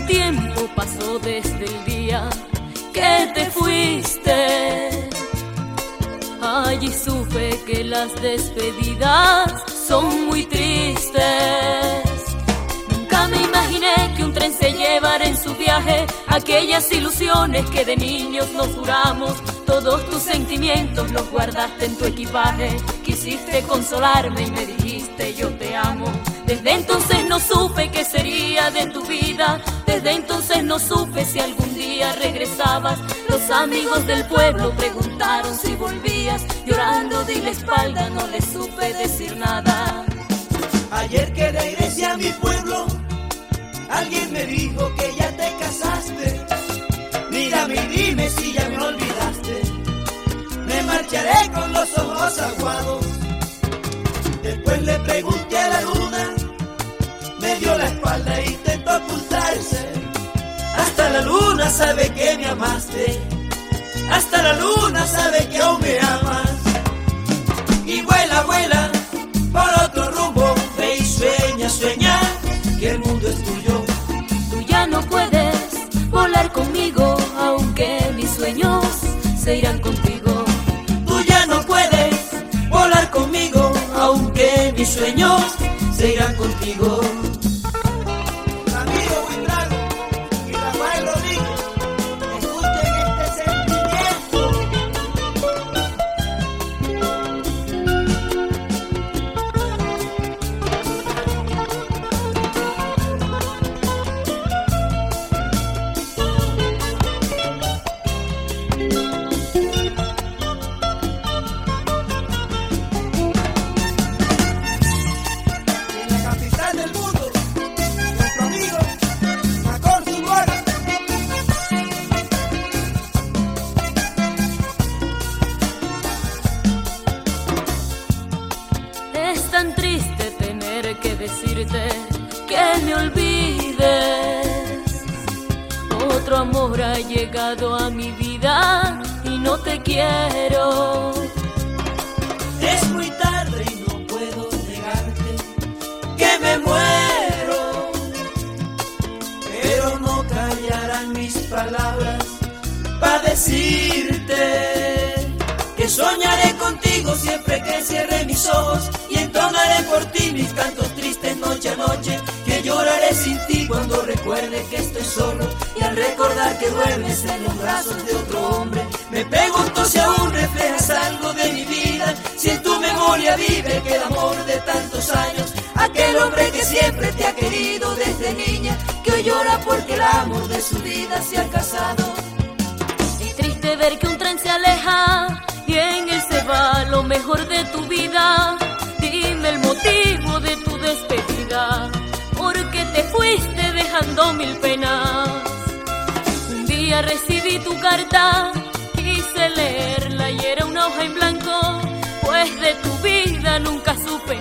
tiempo pasó desde el día que te fuiste. Allí supe que las despedidas son muy tristes. Nunca me imaginé que un tren se llevara en su viaje aquellas ilusiones que de niños nos juramos. Todos tus sentimientos los guardaste en tu equipaje. Quisiste consolarme y me dijiste yo te amo. Desde entonces no supe si algún día regresabas. Los amigos del pueblo preguntaron si volvías. Llorando di la espalda, no le supe decir nada. Ayer que regresé a mi pueblo, alguien me dijo que ya te casaste. Mírame y dime si ya me olvidaste. Me marcharé con los ojos aguados. Después le pregunté a la luna, me dio la espalda e intentó ocultarse. Hasta la luna sabe que me amaste. Hasta la luna sabe que aún me amas. Y vuela, vuela por otro rumbo. Ve y sueña, sueña que el mundo es tuyo. Tú ya no puedes volar conmigo, aunque mis sueños se irán contigo. Tú ya no puedes volar conmigo, aunque mis sueños se irán contigo. Decirte que me olvides. Otro amor ha llegado a mi vida y no te quiero. Es muy tarde y no puedo negarte que me muero, pero no callarán mis palabras para decirte que soñaré contigo siempre que cierre mis ojos y entonaré por ti mis cantos noche a noche, que lloraré sin ti cuando recuerde que estoy solo y al recordar que duermes en los brazos de otro hombre, me pregunto si aún reflejas algo de mi vida, si en tu memoria vive aquel amor de tantos años, aquel hombre que siempre te ha querido desde niña, que hoy llora porque el amor de su vida se ha casado. Es triste ver que un tren se aleja y en él se va lo mejor de tu vida. Dime el motivo de tu despedida, dejando mil penas. Un día recibí tu carta, quise leerla y era una hoja en blanco, pues de tu vida nunca supe